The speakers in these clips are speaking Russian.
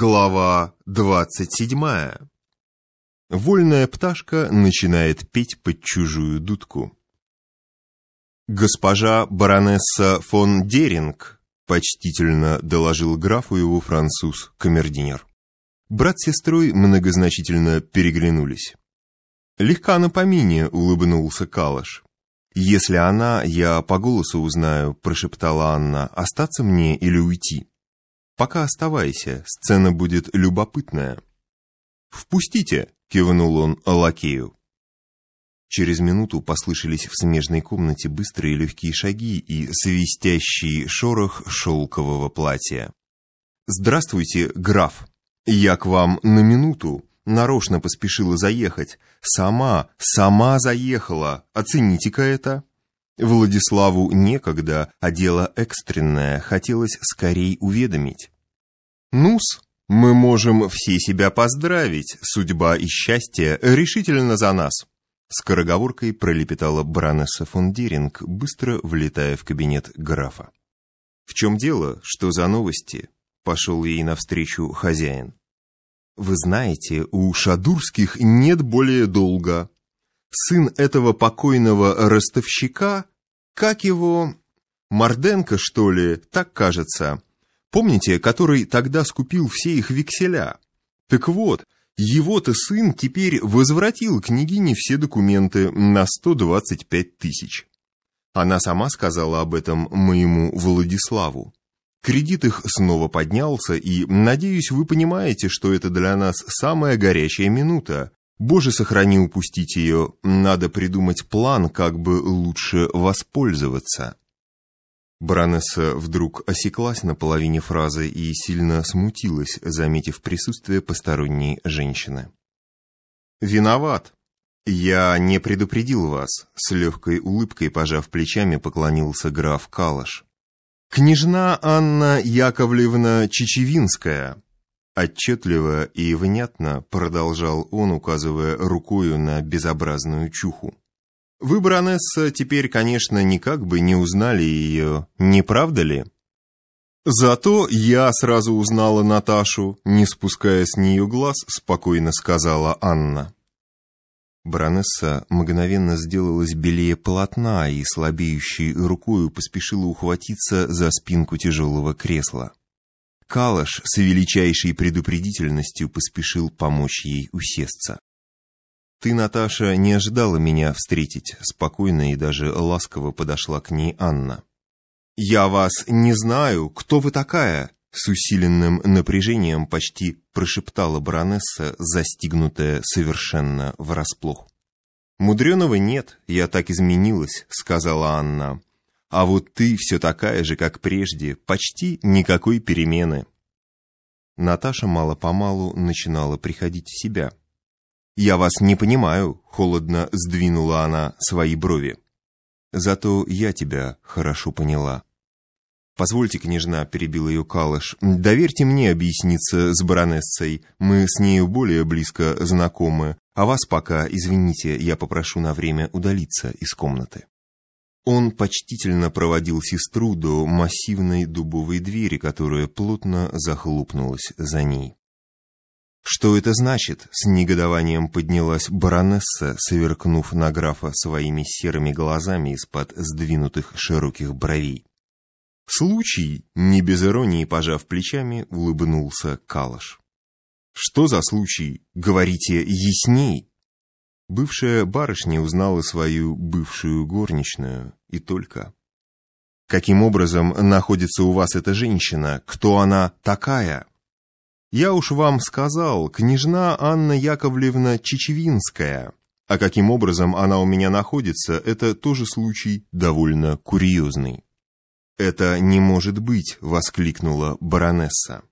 Глава двадцать седьмая. Вольная пташка начинает петь под чужую дудку. «Госпожа баронесса фон Деринг», — почтительно доложил графу его француз, камердинер. Брат с сестрой многозначительно переглянулись. «Легка на помине», — улыбнулся Калаш. «Если она, я по голосу узнаю», — прошептала Анна, — «остаться мне или уйти?» «Пока оставайся, сцена будет любопытная». «Впустите!» — кивнул он лакею. Через минуту послышались в смежной комнате быстрые легкие шаги и свистящий шорох шелкового платья. «Здравствуйте, граф! Я к вам на минуту!» Нарочно поспешила заехать. Сама, сама заехала. Оцените-ка это. Владиславу некогда, а дело экстренное, хотелось скорей уведомить. Нус, мы можем все себя поздравить, судьба и счастье решительно за нас. Скороговоркой пролепетала баронесса фон Деринг, быстро влетая в кабинет графа. «В чем дело? Что за новости?» — пошел ей навстречу хозяин. «Вы знаете, у Шадурских нет более долга сын этого покойного ростовщика, как его... Марденко, что ли, так кажется. Помните, который тогда скупил все их векселя? Так вот, его-то сын теперь возвратил княгине все документы на 125 тысяч. Она сама сказала об этом моему Владиславу. Кредит их снова поднялся, и, надеюсь, вы понимаете, что это для нас самая горячая минута, Боже, сохрани упустить ее, надо придумать план, как бы лучше воспользоваться. Баронесса вдруг осеклась на половине фразы и сильно смутилась, заметив присутствие посторонней женщины. «Виноват. Я не предупредил вас», — с легкой улыбкой, пожав плечами, поклонился граф Калаш. «Княжна Анна Яковлевна Чечевинская, Отчетливо и внятно продолжал он, указывая рукою на безобразную чуху. Вы, баронесса, теперь, конечно, никак бы не узнали ее, не правда ли? Зато я сразу узнала Наташу, не спуская с нее глаз, спокойно сказала Анна. Баронесса мгновенно сделалась белее полотна и слабеющей рукою поспешила ухватиться за спинку тяжелого кресла. Калаш с величайшей предупредительностью поспешил помочь ей усесться. «Ты, Наташа, не ожидала меня встретить», — спокойно и даже ласково подошла к ней Анна. «Я вас не знаю, кто вы такая?» С усиленным напряжением почти прошептала баронесса, застигнутая совершенно врасплох. «Мудреного нет, я так изменилась», — сказала Анна. А вот ты все такая же, как прежде, почти никакой перемены. Наташа мало-помалу начинала приходить в себя. «Я вас не понимаю», — холодно сдвинула она свои брови. «Зато я тебя хорошо поняла». «Позвольте, княжна», — перебил ее Калыш, — «доверьте мне объясниться с баронессой, мы с нею более близко знакомы, а вас пока, извините, я попрошу на время удалиться из комнаты». Он почтительно проводил сестру до массивной дубовой двери, которая плотно захлопнулась за ней. «Что это значит?» — с негодованием поднялась баронесса, сверкнув на графа своими серыми глазами из-под сдвинутых широких бровей. «Случай?» — не без иронии пожав плечами, улыбнулся Калаш. «Что за случай? Говорите ясней!» Бывшая барышня узнала свою бывшую горничную, и только. «Каким образом находится у вас эта женщина? Кто она такая?» «Я уж вам сказал, княжна Анна Яковлевна Чечевинская. А каким образом она у меня находится, это тоже случай довольно курьезный». «Это не может быть!» — воскликнула баронесса.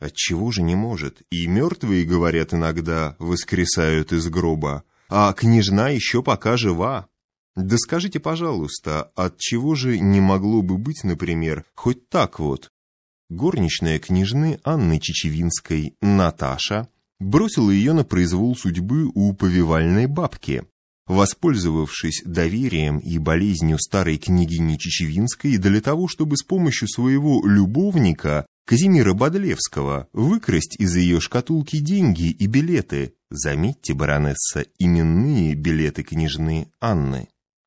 «Отчего же не может? И мертвые, говорят иногда, воскресают из гроба, а княжна еще пока жива. Да скажите, пожалуйста, от чего же не могло бы быть, например, хоть так вот? Горничная княжны Анны Чечевинской, Наташа, бросила ее на произвол судьбы у повивальной бабки, воспользовавшись доверием и болезнью старой княгини Чечевинской для того, чтобы с помощью своего любовника Казимира Бодлевского, выкрасть из ее шкатулки деньги и билеты. Заметьте, баронесса, именные билеты княжны Анны.